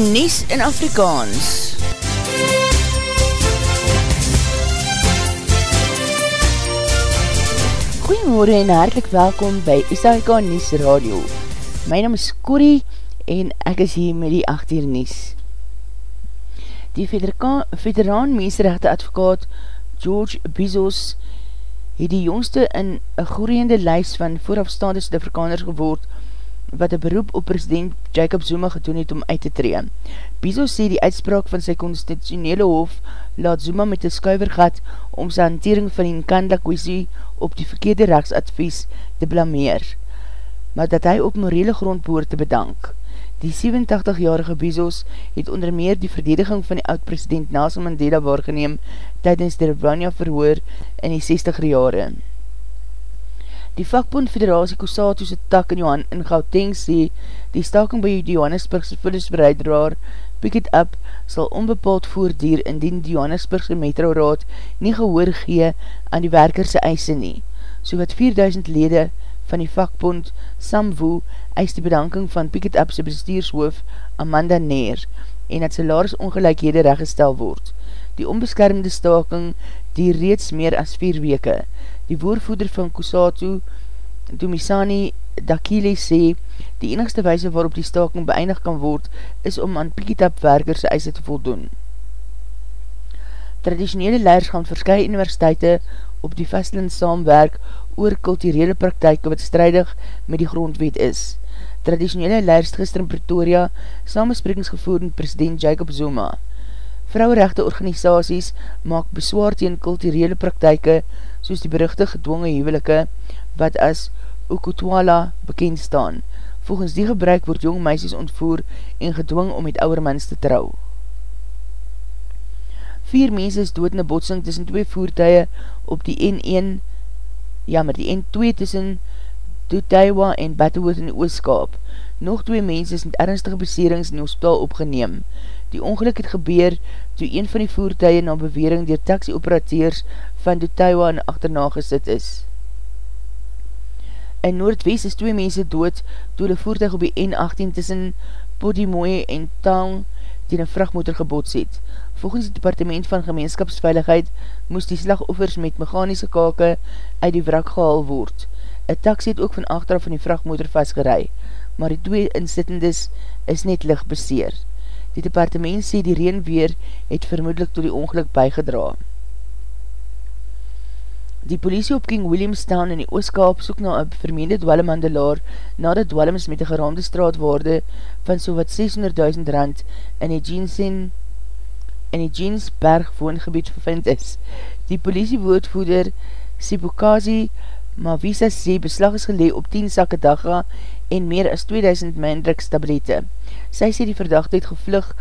Nies in Afrikaans. Goeiemorgen en hartelijk welkom by SAIK Nies Radio. My naam is Corrie en ek is hier met die 8 uur Nies. Die veteraan menserechte advokaat George Bezos het die jongste in een groeiende lijst van voorafstaande Suid-Afrikaners geword wat een beroep op president Jacob Zuma gedoen het om uit te tree. Bizo sê die uitspraak van sy constitutionele hof laat Zuma met een skuivergat om sy hantering van die Nkandla kwestie op die verkeerde rechtsadvies te blameer, maar dat hy op morele grond behoor te bedank. Die 87-jarige Bizos het onder meer die verdediging van die oud-president Nelson Mandela waargeneem tydens die Ravania verhoor in die 60 jare. Die vakbond Federatie Kosato's tak in Johan in Gauteng sê, die staking by die Johannesburgse vullisbereidraar Pick It Up sal onbepaald voordier indien die Johannesburgse Metro Raad nie gehoor gee aan die werkerse eise nie. So wat 4000 lede van die vakbond Samwo eis die bedanking van Pick It Up sy bestuurshoof Amanda Neer en dat salaris ongelijkhede reggestel word. Die onbeskermde staking die reeds meer as 4 weke. Die woordvoeder van Kusatu, Dumisani Dakile sê, die enigste wijze waarop die staking beëindig kan word, is om aan Pikitap werkers eise te voldoen. Traditionele leiders gaan verskye universiteite op die vestland saamwerk oor kulturele praktijk wat strijdig met die grondwet is. Traditionele leiders gister in Pretoria samensprekings gevoerd met president Jacob Zuma. Vrouwerechte organisaties maak beswaar teen kulturele praktijke soos die beruchte gedwonge huwelike wat as Okotwala bekend staan. Volgens die gebruik word jong meisjes ontvoer en gedwong om met ouwermans te trouw. Vier mens is dood in botsing tussen twee voertuie op die N1, ja, maar die N2 tussen Dutaiwa en Battlewood in die Ooskaap. Nog twee mens is met ernstige beserings in die hospitaal opgeneem. Die ongeluk het gebeur toe een van die voertuie na bewering dier taxi-operateurs van Dutaiwa en achterna gesit is. In Noordwest is twee mense dood toe die voertuig op die N18 tussen Podimoe en Tang die een vrachtmotor gebots het. Volgens die departement van gemeenskapsveiligheid moes die slagoffers met mechanische kake uit die wrak gehaal word. Een taxi het ook van achteraf van die vrachtmotor vastgerei, maar die twee insittendes is net licht beseer. Die departement sê die reenweer het vermoedelijk tot die ongeluk bygedra. Die politie op King Williamstown in die ooskaap soek na een vermeende dwallemandelaar nadat dwallems met een geraamde straatwaarde van so wat 600.000 rand in die Jensen in die Jensberg woongebied vervind is. Die politie woordvoeder Sibukazi Mavisa sê beslag is gelee op 10 sakke dagga en meer as 2000 mindruk stablete. Sy sê die verdachte het gevlug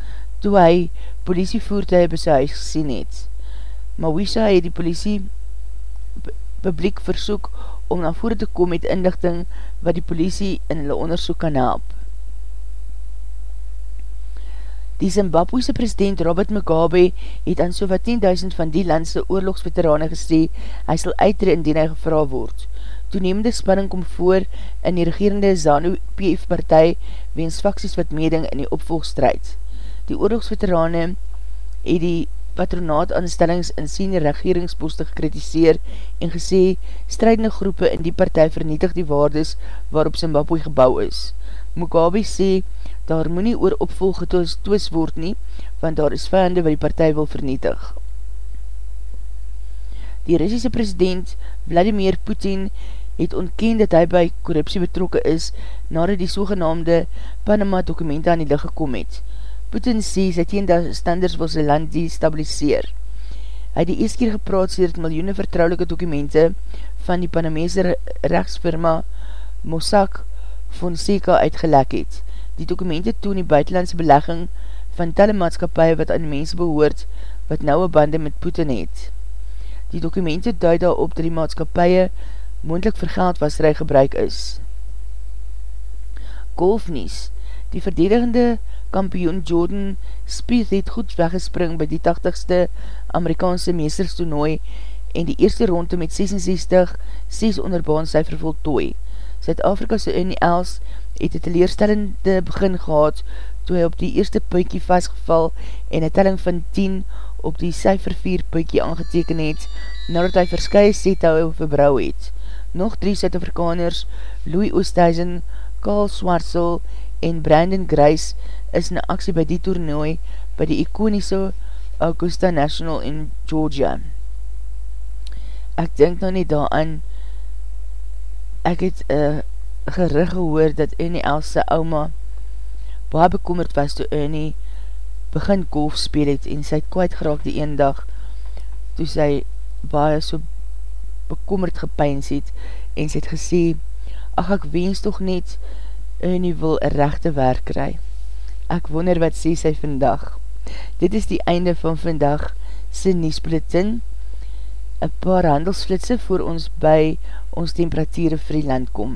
toe hy politievoertuig by sy huis gesien het. Mawisa het die politie publiek versoek om na vore te kom met inlichting wat die politie in hulle onderzoek kan help. Die Zimbabwese president Robert Mugabe het aan so wat 10.000 van die landse oorlogsveterane gesê hy sal uitre indien hy gevra word. Toenemende spanning kom voor in die regerende ZANU-PF partij weens faksies wat meding in die opvolgstrijd. Die oorlogsveterane het die patronaat aanstellings in senior regeringsposte gekritiseer en gesê strijdende groepe in die partij vernietig die waardes waarop Zimbabwe gebouw is. Mugabe sê daar moet nie oor opvolge toos word nie, want daar is vijande wat die partij wil vernietig. Die Russische president Vladimir Putin het ontkend dat hy by korruptie betrokke is nadat die sogenaamde Panama dokumente aan die licht gekom het. Putin sê sy teenstanders wil sy land destabiliseer. Hy het die eerste keer gepraat sê dat miljoene vertrouwelike dokumente van die Panamese rechtsfirma Mossack Fonseca uitgelek het. Die dokumente toon die buitenlandse belegging van telemaatskapie wat aan mense behoort wat nouwe bande met Putin het. Die dokumente duid daarop dat die maatskapie moendlik vir geldwasrij gebruik is. Golfnies Die verdedigende kampioen Jordan Spieth het goed weggespring by die 80ste Amerikaanse meesterstoenooi en die eerste ronde met 66 6 onderbaan sy vervoltooi. Zuid-Afrika se Unie Els het een teleerstellende begin gehad toe hy op die eerste puikie vastgeval en een telling van 10 op die cijfer 4 puikie aangeteken het, nadat hy verskye set hou verbrouw het. Nog drie Zuid-Afrikaners, Louis Oosthuizen, Carl Swartsel en Brandon Grice is in aksie by die toernooi by die ikonische Augusta National in Georgia. Ek denk nou nie daaraan, ek het uh, gerig gehoor dat Ernie Else ouma baie bekommerd was toe Ernie begin golf speel het en sy het kwijt geraak die een dag toe sy baie so bekommerd gepeins het en sy het gesê ach ek wens toch net Ernie wil een rechte werk kry. Ek wonder wat sê sy vandag. Dit is die einde van vandag sy Niesbulletin. Een paar handelsflitse voor ons by ons temperatuur vir die land kom.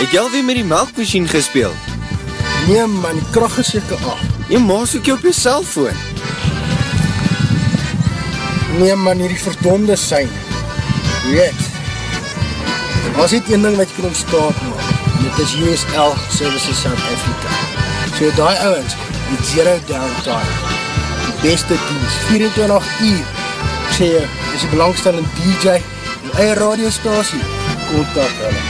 Het jy alweer met die melkmachine gespeeld? Nee man, die kracht is jyke af. Jy maas ook jy op jy cellfoon. Nee man, hier die verdonde sein. Weet, as dit een ding wat jy kan ontstaan maak, dit is USL Services South Africa. So die ouwens, die zero downtime, die beste dienst, 24 uur, ek sê jy, is die belangstellende DJ, die eie radiostasie, kontak hulle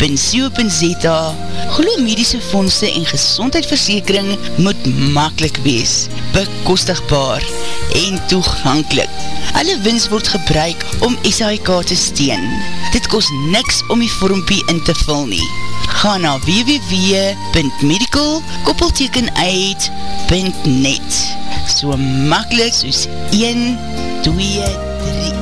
www.co.za Glo medische fondse en gezondheidsversekering moet makkelijk wees, bekostigbaar en toegankelijk. Alle wins word gebruik om SHK te steen. Dit kost niks om die vormpie in te vul nie. Ga na www.medical-uit.net So makkelijk soos 1, 2, 3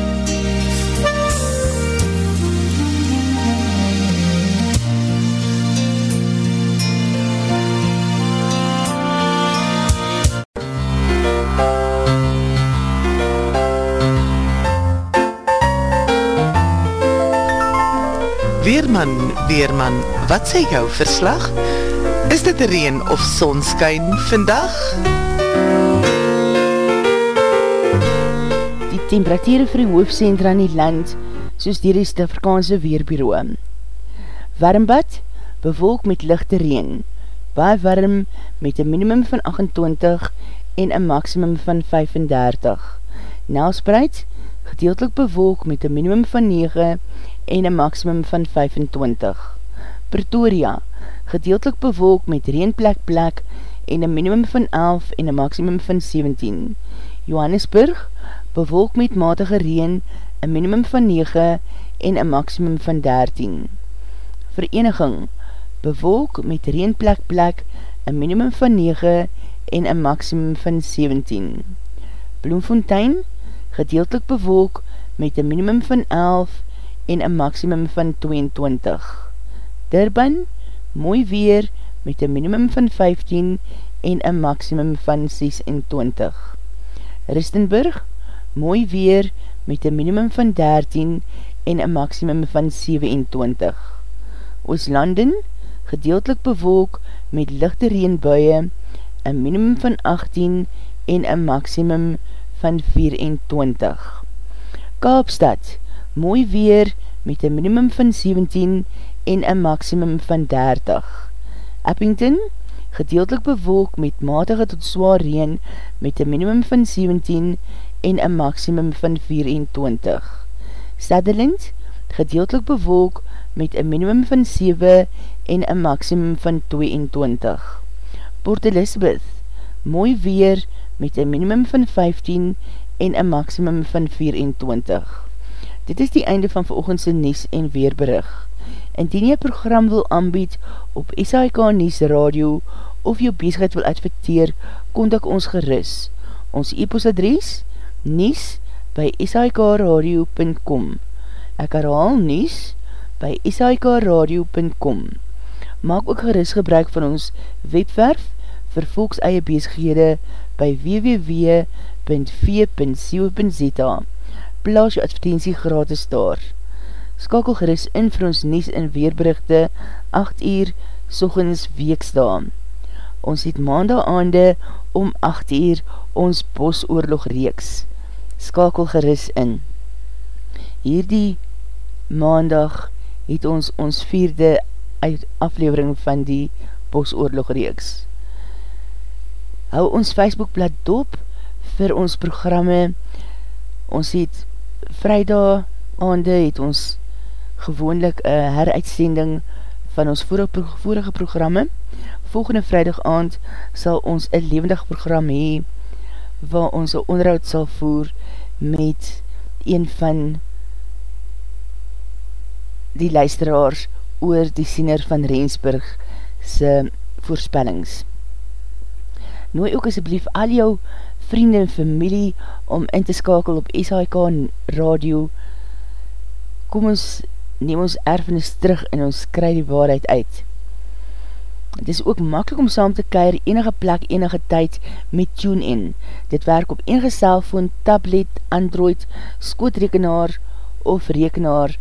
Weerman, Weerman, wat sê jou verslag? Is dit reen of sonskyn vandag? Die temperatuur vir die hoofdcentra in die land, soos dier die Stifrikaanse Weerbureau. Warmbad, bewolk met lichte reen, baie warm met een minimum van 28 en een maximum van 35. Nelspreid, gedeeltelik bewolk met een minimum van 9 en een maximum van 25. Pretoria, gedeeltelik bewolk met reenplek plek en een minimum van 11 en een maximum van 17. Johannesburg, bewolk met matige reen, een minimum van 9 en een maximum van 13. Vereniging, bewolk met reenplek plek, een minimum van 9 en een maximum van 17. Bloemfontein, gedeeltelik bewolk met een minimum van 11 en een maximum van 22. Durban, mooi weer met een minimum van 15 en een maximum van 26. Ristenburg, mooi weer met een minimum van 13 en een maximum van 27. Ooslanden, gedeeltelik bewolk met lichte reenbuie, een minimum van 18 en een maximum van 24. Kaapstad, mooi weer met een minimum van 17 en een maximum van 30. Eppington, gedeeltelik bewolk met matige tot zwaar reen met een minimum van 17 en een maximum van 24. Sutherland, gedeeltelik bewolk met een minimum van 7 en een maximum van 22. Port Elizabeth, mooi weer met een minimum van 15 en een maximum van 24. Dit is die einde van veroogendse Nies en Weerberig. Indien jy program wil aanbied op SAIK Nies Radio of jou bezigheid wil adverteer, kontak ons geris. Ons e-postadries nies by sikradio.com Ek herhaal nies by sikradio.com Maak ook geris gebruik van ons webwerf vir volks eie bezighede by www.v.co.za plaas jou advertentie gratis daar. Skakel geris in vir ons nies en weerberichte 8 uur sochens weeksda. Ons het maandag aande om 8 uur ons bosoorlog reeks. Skakel geris in. Hierdie maandag het ons ons vierde aflevering van die Bosoorlog reeks. Hou ons Facebookblad dop vir ons programme. Ons het vrijdag aande het ons gewoonlik een heruitsending van ons vorige programme. Volgende vrijdag aand sal ons een levendig program hee waar ons een onderhoud sal voer met een van die luisteraars oor die siener van Rensburg se voorspellings. Nooi ook asjeblief al jou vriende en familie om in te skakel op SHK radio. Kom ons, neem ons erfenis terug en ons kry die waarheid uit. Het is ook makkelijk om saam te keir enige plek, enige tyd met TuneIn. Dit werk op enige cellfoon, tablet, android, skootrekenaar of rekenaar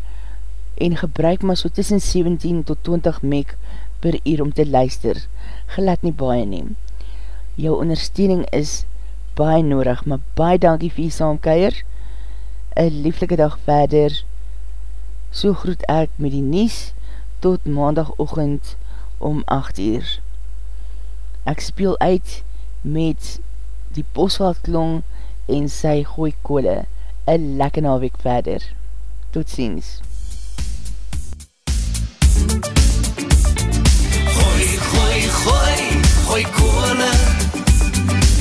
en gebruik maar so tussen 17 tot 20 meg per uur om te luister. Gelat nie baie neem. Jou ondersteuning is baie nodig, maar baie dankie vir jy saamkeier. Een lieflike dag verder. So groet ek met die nies tot maandagochtend om 8 uur. Ek speel uit met die boswaldklong en sy gooi kole. Een lekker naweek verder. Tot ziens. Gooi, gooi, gooi, gooi kole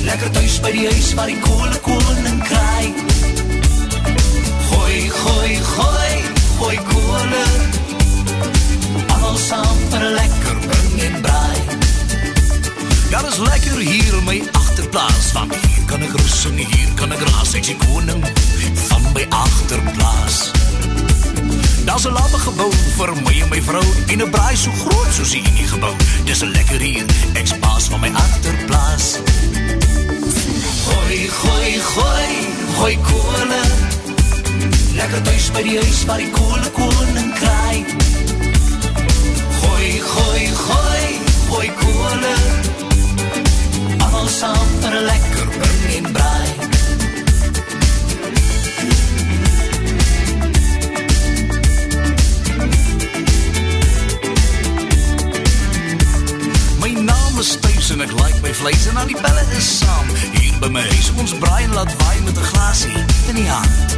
Lekker thuis by die huis waar die kole koning kraai Gooi, gooi, gooi, gooi kole Allemaal saam vir lekker bring en braai Ja, dit is lekker hier in my achterplaas Want hier kan ek rus en hier kan ek raas Ek sê koning van my achterplaas Daar's 'n lappe gebou vir my en my vrou en 'n braai so groot soos die nie gebou. Dis lekker hier, ek spaas van my agterplaas. Gooi, gooi, gooi, gooi kole. Lekker tuis by die huis waar die kole koning kraai. Gooi, gooi, gooi, gooi kole. Almal saam vir 'n lekker bring en braai. My naam is Thuis en ek like my vlees en al die. Hier by my huis ons braai en laat waai met 'n glasie in die hand.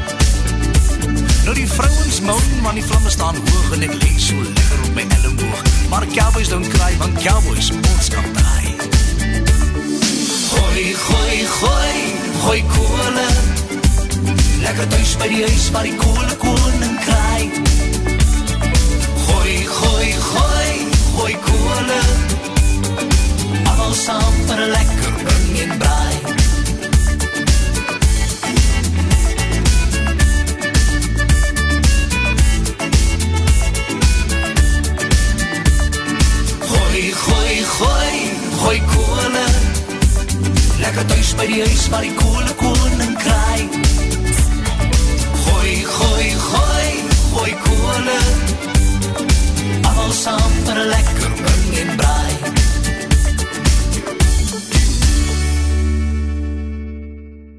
Nou die vrouens moan want die vlamme staan hoog en ek lê so lekker op my elleboog. Maar cowboys don't cry want cowboys ons kan draai. Gooi, gooi, gooi, gooi kole. Lekker thuis by die huis waar die kole koning kraai. Gooi, gooi, gooi, gooi kole.